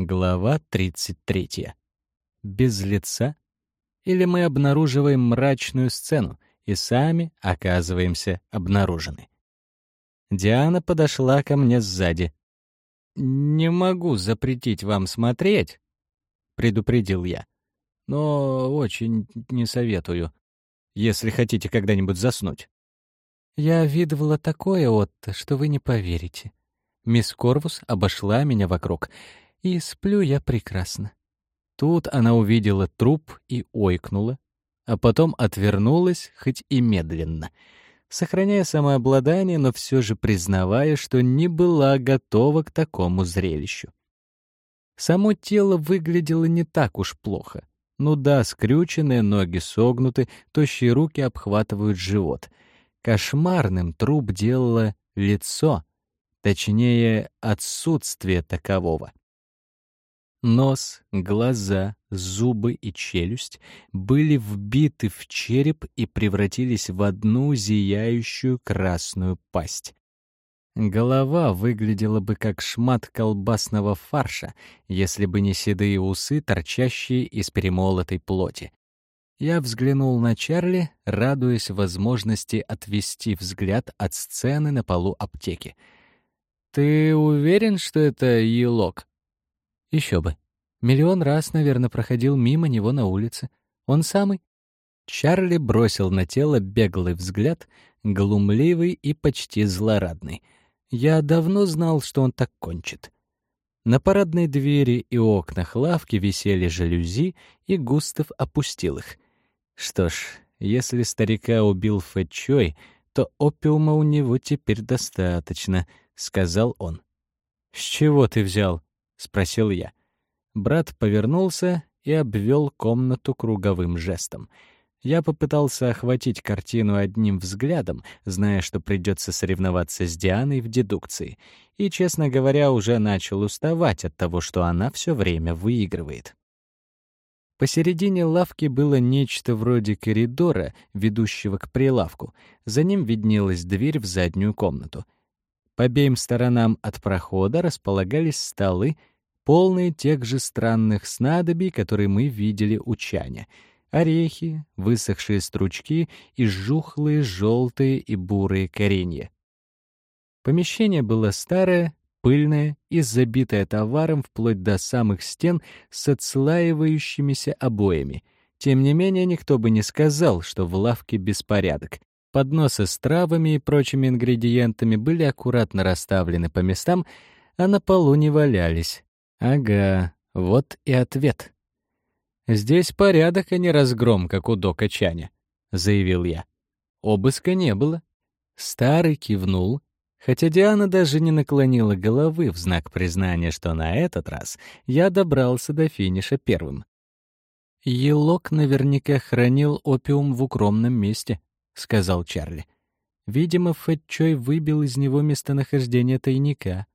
Глава 33. Без лица? Или мы обнаруживаем мрачную сцену и сами оказываемся обнаружены? Диана подошла ко мне сзади. «Не могу запретить вам смотреть», — предупредил я. «Но очень не советую, если хотите когда-нибудь заснуть». «Я видывала такое, Отто, что вы не поверите». Мисс Корвус обошла меня вокруг — и сплю я прекрасно. Тут она увидела труп и ойкнула, а потом отвернулась, хоть и медленно, сохраняя самообладание, но все же признавая, что не была готова к такому зрелищу. Само тело выглядело не так уж плохо. Ну да, скрюченные ноги согнуты, тощие руки обхватывают живот. Кошмарным труп делало лицо, точнее, отсутствие такового. Нос, глаза, зубы и челюсть были вбиты в череп и превратились в одну зияющую красную пасть. Голова выглядела бы как шмат колбасного фарша, если бы не седые усы, торчащие из перемолотой плоти. Я взглянул на Чарли, радуясь возможности отвести взгляд от сцены на полу аптеки. «Ты уверен, что это елок?» Еще бы. Миллион раз, наверное, проходил мимо него на улице. Он самый. Чарли бросил на тело беглый взгляд, глумливый и почти злорадный. Я давно знал, что он так кончит. На парадной двери и окнах лавки висели жалюзи, и Густав опустил их. Что ж, если старика убил Фэтчой, то опиума у него теперь достаточно, — сказал он. «С чего ты взял?» — спросил я. Брат повернулся и обвел комнату круговым жестом. Я попытался охватить картину одним взглядом, зная, что придется соревноваться с Дианой в дедукции, и, честно говоря, уже начал уставать от того, что она все время выигрывает. Посередине лавки было нечто вроде коридора, ведущего к прилавку. За ним виднелась дверь в заднюю комнату — по обеим сторонам от прохода располагались столы, полные тех же странных снадобий, которые мы видели у Чаня. Орехи, высохшие стручки и жухлые желтые и бурые коренья. Помещение было старое, пыльное и забитое товаром вплоть до самых стен с отслаивающимися обоями. Тем не менее, никто бы не сказал, что в лавке беспорядок. Подносы с травами и прочими ингредиентами были аккуратно расставлены по местам, а на полу не валялись. Ага, вот и ответ. «Здесь порядок, а не разгром, как у Дока Чаня», — заявил я. Обыска не было. Старый кивнул, хотя Диана даже не наклонила головы в знак признания, что на этот раз я добрался до финиша первым. Елок наверняка хранил опиум в укромном месте сказал Чарли. Видимо, Фэтчой выбил из него местонахождение тайника.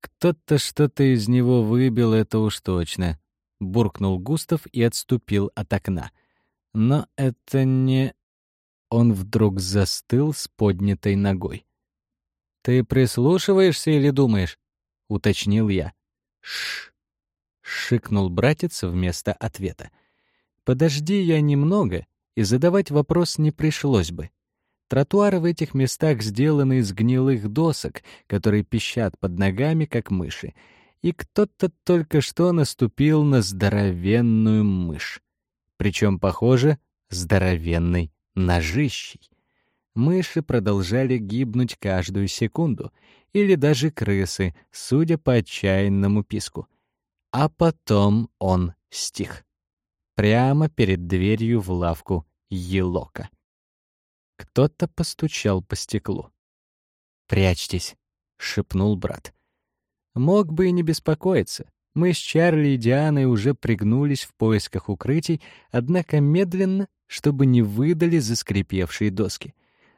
Кто-то что-то из него выбил, это уж точно, буркнул Густав и отступил от окна. Но это не Он вдруг застыл с поднятой ногой. Ты прислушиваешься или думаешь? уточнил я. Ш. шикнул братец вместо ответа. Подожди я немного, и задавать вопрос не пришлось бы. Тротуары в этих местах сделаны из гнилых досок, которые пищат под ногами, как мыши. И кто-то только что наступил на здоровенную мышь. Причем, похоже, здоровенной ножищей. Мыши продолжали гибнуть каждую секунду, или даже крысы, судя по отчаянному писку. А потом он стих прямо перед дверью в лавку Елока. Кто-то постучал по стеклу. «Прячьтесь», — шепнул брат. Мог бы и не беспокоиться. Мы с Чарли и Дианой уже пригнулись в поисках укрытий, однако медленно, чтобы не выдали заскрипевшие доски.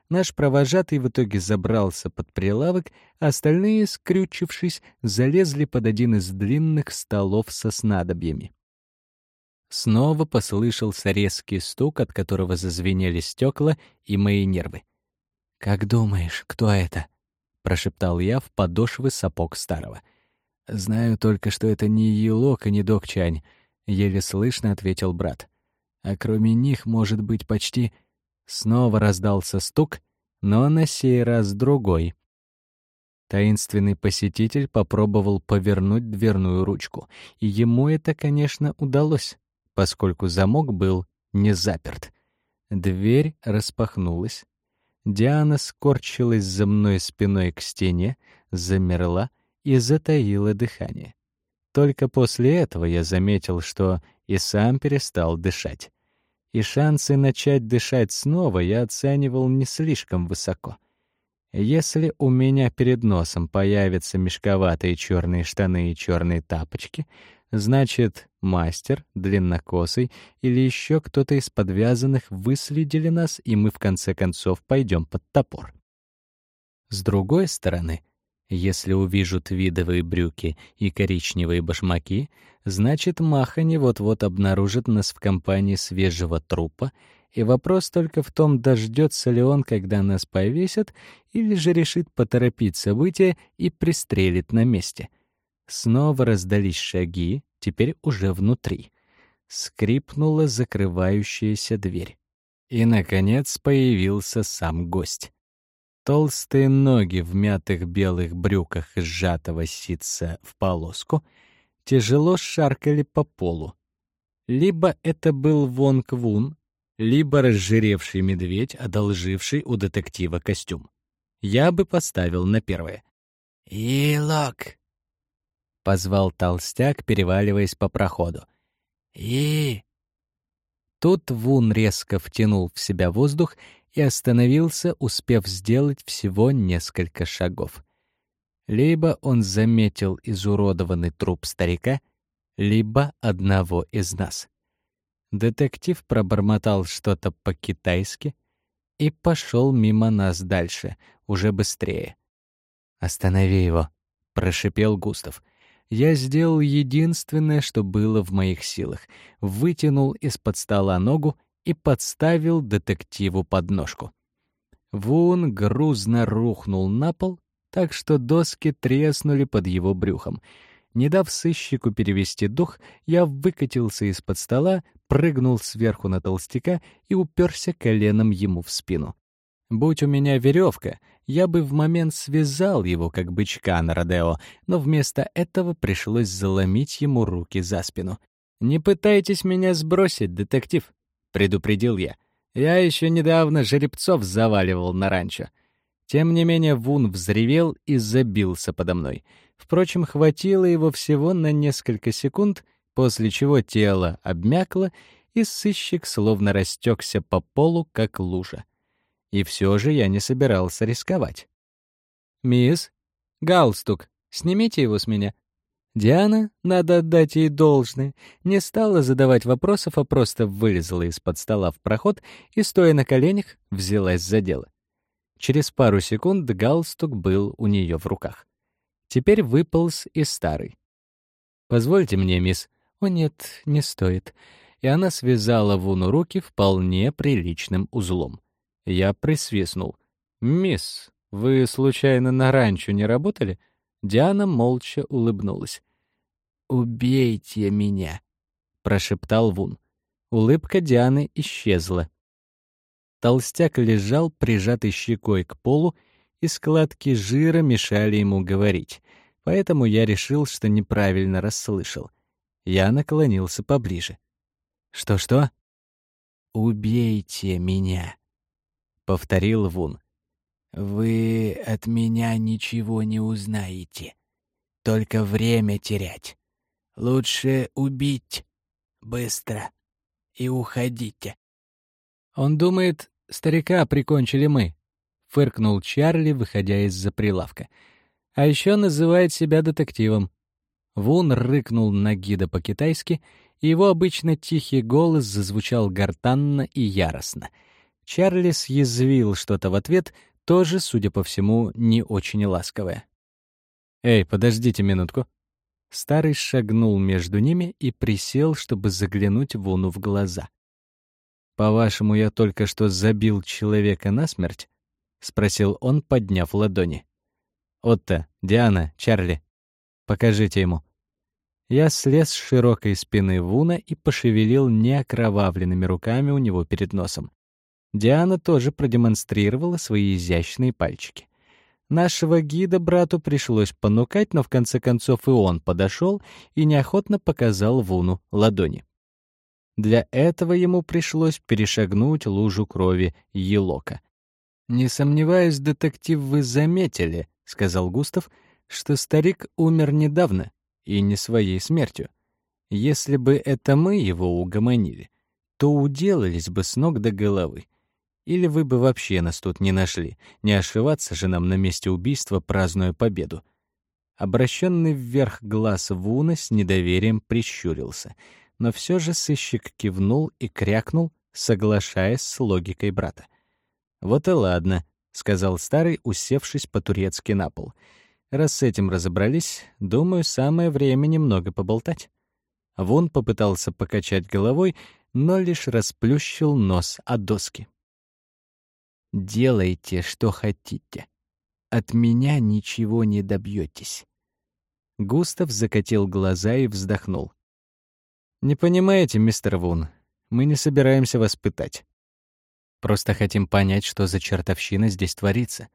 Наш провожатый в итоге забрался под прилавок, а остальные, скрючившись, залезли под один из длинных столов со снадобьями. Снова послышался резкий стук, от которого зазвенели стекла и мои нервы. «Как думаешь, кто это?» — прошептал я в подошвы сапог старого. Знаю только, что это не Елок и не Докчань, еле слышно ответил брат. А кроме них может быть почти Снова раздался стук, но на сей раз другой. Таинственный посетитель попробовал повернуть дверную ручку, и ему это, конечно, удалось, поскольку замок был не заперт. Дверь распахнулась. Диана скорчилась за мной спиной к стене, замерла и затаила дыхание. Только после этого я заметил, что и сам перестал дышать. И шансы начать дышать снова я оценивал не слишком высоко. Если у меня перед носом появятся мешковатые черные штаны и черные тапочки, значит, мастер, длиннокосый или еще кто-то из подвязанных выследили нас, и мы в конце концов пойдем под топор. С другой стороны, если увижу твидовые брюки и коричневые башмаки, значит, Махани вот-вот обнаружит нас в компании свежего трупа, и вопрос только в том, дождется ли он, когда нас повесят, или же решит поторопить события и пристрелит на месте. Снова раздались шаги, теперь уже внутри. Скрипнула закрывающаяся дверь. И, наконец, появился сам гость. Толстые ноги в мятых белых брюках из сжатого ситца в полоску тяжело шаркали по полу. Либо это был Вон Квун, либо разжиревший медведь, одолживший у детектива костюм. Я бы поставил на первое. «Илок!» — позвал толстяк, переваливаясь по проходу. «И...» Тут Вун резко втянул в себя воздух и остановился, успев сделать всего несколько шагов. Либо он заметил изуродованный труп старика, либо одного из нас. Детектив пробормотал что-то по-китайски и пошел мимо нас дальше, уже быстрее. «Останови его», — прошипел Густав. Я сделал единственное, что было в моих силах. Вытянул из-под стола ногу и подставил детективу подножку. Вун грузно рухнул на пол, так что доски треснули под его брюхом. Не дав сыщику перевести дух, я выкатился из-под стола, прыгнул сверху на толстяка и уперся коленом ему в спину. Будь у меня веревка, я бы в момент связал его, как бычка на Родео, но вместо этого пришлось заломить ему руки за спину. «Не пытайтесь меня сбросить, детектив!» — предупредил я. «Я еще недавно жеребцов заваливал на ранчо». Тем не менее Вун взревел и забился подо мной. Впрочем, хватило его всего на несколько секунд, после чего тело обмякло, и сыщик словно растекся по полу, как лужа. И все же я не собирался рисковать. «Мисс, галстук, снимите его с меня», Диана, надо отдать ей должное, не стала задавать вопросов, а просто вылезла из-под стола в проход и, стоя на коленях, взялась за дело. Через пару секунд галстук был у нее в руках. Теперь выполз и старый. «Позвольте мне, мисс». «О, нет, не стоит». И она связала Вуну руки вполне приличным узлом. Я присвистнул. «Мисс, вы случайно на ранчо не работали?» Диана молча улыбнулась. «Убейте меня!» — прошептал Вун. Улыбка Дианы исчезла. Толстяк лежал, прижатый щекой к полу, и складки жира мешали ему говорить, поэтому я решил, что неправильно расслышал. Я наклонился поближе. «Что-что?» «Убейте меня», — повторил Вун. «Вы от меня ничего не узнаете. Только время терять. Лучше убить. Быстро. И уходите». «Он думает, старика прикончили мы», — фыркнул Чарли, выходя из-за прилавка. «А еще называет себя детективом». Вун рыкнул на гида по-китайски, и его обычно тихий голос зазвучал гортанно и яростно. Чарли съязвил что-то в ответ — тоже, судя по всему, не очень ласковая. «Эй, подождите минутку». Старый шагнул между ними и присел, чтобы заглянуть Вуну в глаза. «По-вашему, я только что забил человека насмерть?» — спросил он, подняв ладони. «Отто, Диана, Чарли, Покажите ему». Я слез с широкой спины Вуна и пошевелил неокровавленными руками у него перед носом. Диана тоже продемонстрировала свои изящные пальчики. Нашего гида брату пришлось понукать, но в конце концов и он подошел и неохотно показал Вуну ладони. Для этого ему пришлось перешагнуть лужу крови Елока. «Не сомневаюсь, детектив, вы заметили», — сказал Густав, «что старик умер недавно и не своей смертью. Если бы это мы его угомонили, то уделались бы с ног до головы. Или вы бы вообще нас тут не нашли, не ошиваться же нам на месте убийства, празднуя победу. Обращенный вверх глаз Вуна с недоверием прищурился, но все же сыщик кивнул и крякнул, соглашаясь с логикой брата. «Вот и ладно», — сказал старый, усевшись по-турецки на пол. «Раз с этим разобрались, думаю, самое время немного поболтать». Вун попытался покачать головой, но лишь расплющил нос от доски. Делайте, что хотите. От меня ничего не добьетесь. Густав закатил глаза и вздохнул. «Не понимаете, мистер Вун, мы не собираемся вас пытать. Просто хотим понять, что за чертовщина здесь творится.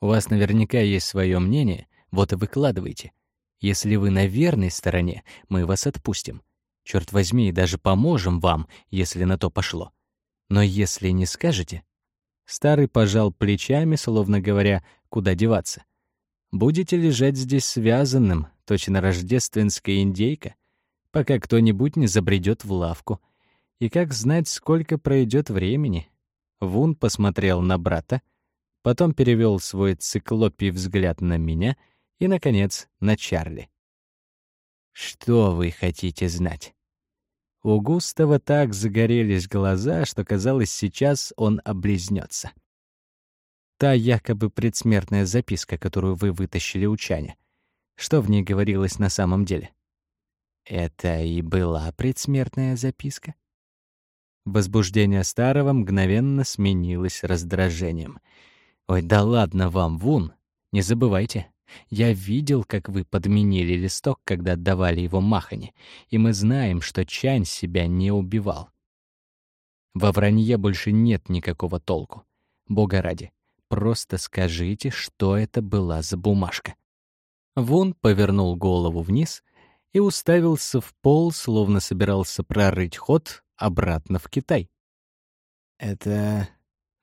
У вас наверняка есть свое мнение, вот и выкладывайте. Если вы на верной стороне, мы вас отпустим. Черт возьми, даже поможем вам, если на то пошло. Но если не скажете, Старый пожал плечами, словно говоря, куда деваться. Будете лежать здесь связанным, точно рождественская индейка, пока кто-нибудь не забредет в лавку. И как знать, сколько пройдет времени? Вун посмотрел на брата, потом перевел свой циклопий взгляд на меня и, наконец, на Чарли. «Что вы хотите знать?» У Густава так загорелись глаза, что казалось, сейчас он облизнется. Та якобы предсмертная записка, которую вы вытащили у Чаня. Что в ней говорилось на самом деле? Это и была предсмертная записка? Возбуждение старого мгновенно сменилось раздражением. «Ой, да ладно вам, Вун! Не забывайте, я видел, как вы подменили листок, когда отдавали его Махане, и мы знаем, что Чань себя не убивал. Во вранье больше нет никакого толку. Бога ради, просто скажите, что это была за бумажка. Вун повернул голову вниз и уставился в пол, словно собирался прорыть ход обратно в Китай. Это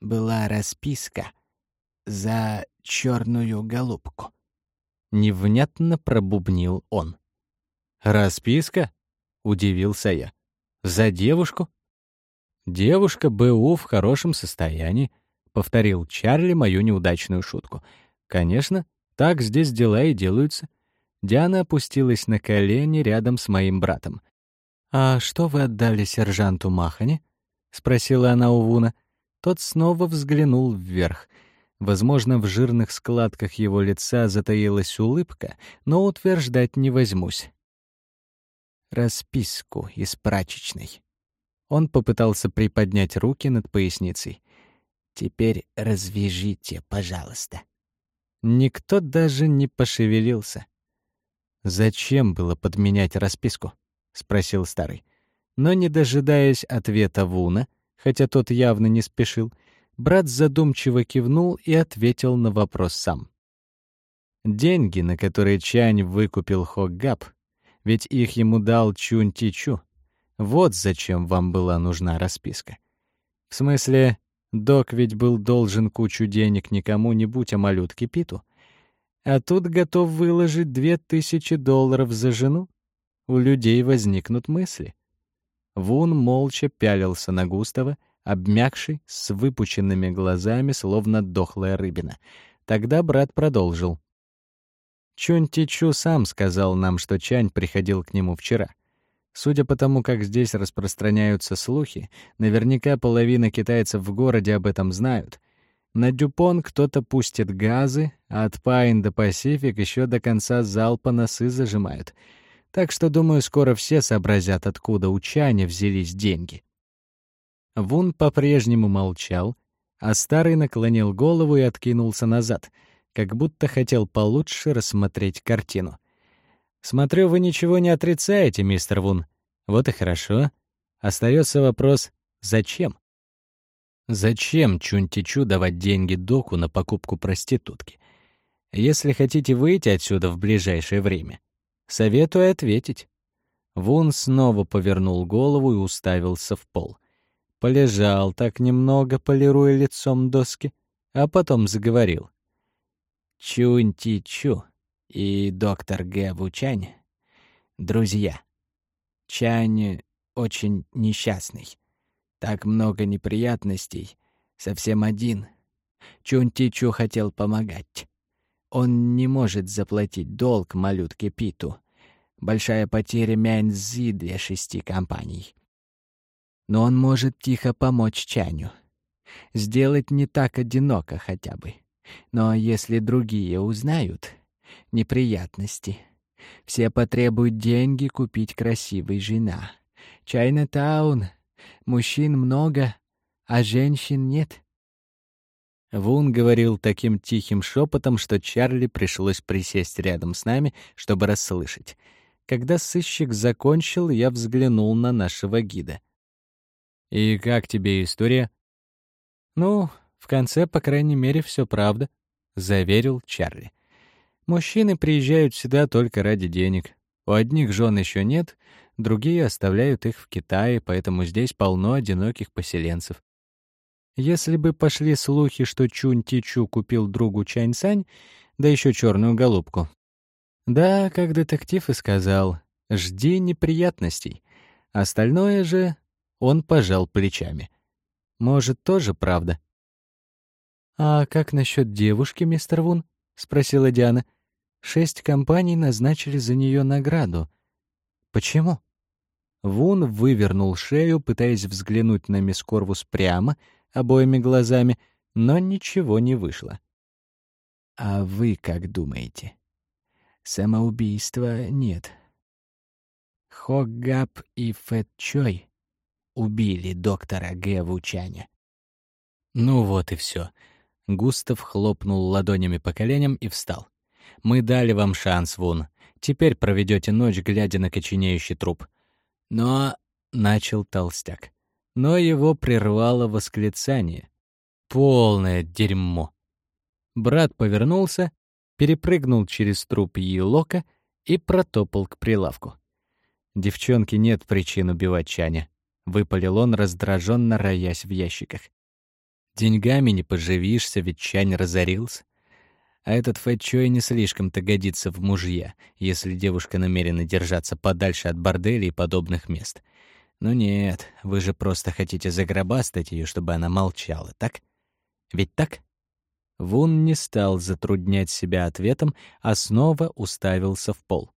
была расписка за черную голубку. Невнятно пробубнил он. «Расписка?» — удивился я. «За девушку?» «Девушка БУ в хорошем состоянии», — повторил Чарли мою неудачную шутку. «Конечно, так здесь дела и делаются». Диана опустилась на колени рядом с моим братом. «А что вы отдали сержанту Махане?» — спросила она у Вуна. Тот снова взглянул вверх — Возможно, в жирных складках его лица затаилась улыбка, но утверждать не возьмусь. Расписку из прачечной. Он попытался приподнять руки над поясницей. «Теперь развяжите, пожалуйста». Никто даже не пошевелился. «Зачем было подменять расписку?» — спросил старый. Но, не дожидаясь ответа Вуна, хотя тот явно не спешил, — Брат задумчиво кивнул и ответил на вопрос сам. Деньги, на которые Чань выкупил Хоггап, ведь их ему дал Чунь Тичу. Вот зачем вам была нужна расписка. В смысле, док ведь был должен кучу денег не кому-нибудь, а малютке Питу. А тут готов выложить две тысячи долларов за жену. У людей возникнут мысли. Вун молча пялился на Густава, обмякший, с выпученными глазами, словно дохлая рыбина. Тогда брат продолжил. Чунь Тичу сам сказал нам, что Чань приходил к нему вчера. Судя по тому, как здесь распространяются слухи, наверняка половина китайцев в городе об этом знают. На Дюпон кто-то пустит газы, а от Пайн до Пасифик еще до конца залпа носы зажимают. Так что, думаю, скоро все сообразят, откуда у Чаня взялись деньги. Вун по-прежнему молчал, а старый наклонил голову и откинулся назад, как будто хотел получше рассмотреть картину. Смотрю, вы ничего не отрицаете, мистер Вун. Вот и хорошо. Остается вопрос «Зачем?». Зачем Чунтичу давать деньги доку на покупку проститутки? Если хотите выйти отсюда в ближайшее время, советую ответить. Вун снова повернул голову и уставился в пол. Полежал так немного, полируя лицом доски, а потом заговорил. Чунтичу и доктор Гэ Вучань — друзья. Чань очень несчастный. Так много неприятностей. Совсем один. Чунтичу хотел помогать. Он не может заплатить долг малютке Питу. Большая потеря Мяньцзи для шести компаний. Но он может тихо помочь Чаню. Сделать не так одиноко хотя бы. Но если другие узнают, неприятности. Все потребуют деньги купить красивой жена. Чайна-таун. Мужчин много, а женщин нет. Вун говорил таким тихим шепотом, что Чарли пришлось присесть рядом с нами, чтобы расслышать. Когда сыщик закончил, я взглянул на нашего гида. «И как тебе история?» «Ну, в конце, по крайней мере, все правда», — заверил Чарли. «Мужчины приезжают сюда только ради денег. У одних жен еще нет, другие оставляют их в Китае, поэтому здесь полно одиноких поселенцев. Если бы пошли слухи, что Чунь Тичу купил другу Чань-Сань, да еще черную голубку. Да, как детектив и сказал, жди неприятностей. Остальное же он пожал плечами. Может, тоже правда? «А как насчет девушки, мистер Вун?» — спросила Диана. «Шесть компаний назначили за нее награду. Почему?» Вун вывернул шею, пытаясь взглянуть на мисс Корвус прямо, обоими глазами, но ничего не вышло. «А вы как думаете?» «Самоубийства нет. Хоггап и Фэтчой убили доктора Г. Вучаня». Ну вот и все. Густав хлопнул ладонями по коленям и встал. «Мы дали вам шанс, Вун. Теперь проведете ночь, глядя на коченеющий труп. Но...» — начал толстяк. Но его прервало восклицание. «Полное дерьмо!» Брат повернулся, перепрыгнул через труп Елока и протопал к прилавку. «Девчонке нет причин убивать Чаня», — выпалил он, раздраженно роясь в ящиках. «Деньгами не поживишься, ведь Чань разорился. А этот Фэтчой не слишком-то годится в мужья, если девушка намерена держаться подальше от борделей и подобных мест. Ну нет, вы же просто хотите загробастать ее, чтобы она молчала, так? Ведь так? Вун не стал затруднять себя ответом, а снова уставился в пол.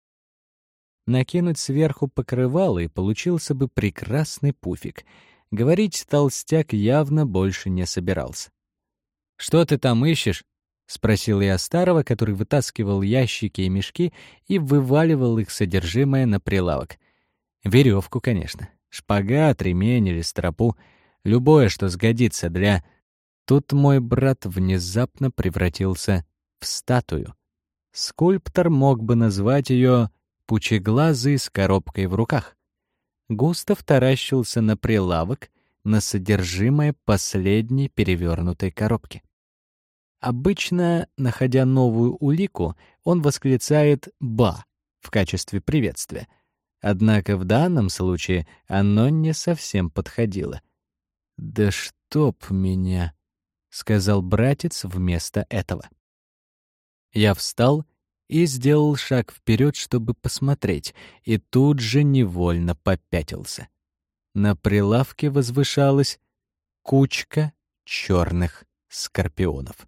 Накинуть сверху покрывало, и получился бы прекрасный пуфик. Говорить толстяк явно больше не собирался. «Что ты там ищешь?» — спросил я старого, который вытаскивал ящики и мешки и вываливал их содержимое на прилавок. Веревку, конечно. Шпагат, ремень или стропу. Любое, что сгодится для... Тут мой брат внезапно превратился в статую. Скульптор мог бы назвать ее «пучеглазый с коробкой в руках». Густав таращился на прилавок, на содержимое последней перевернутой коробки. Обычно, находя новую улику, он восклицает «ба» в качестве приветствия. Однако в данном случае оно не совсем подходило. «Да чтоб меня!» — сказал братец вместо этого. Я встал и сделал шаг вперед, чтобы посмотреть, и тут же невольно попятился. На прилавке возвышалась кучка черных скорпионов.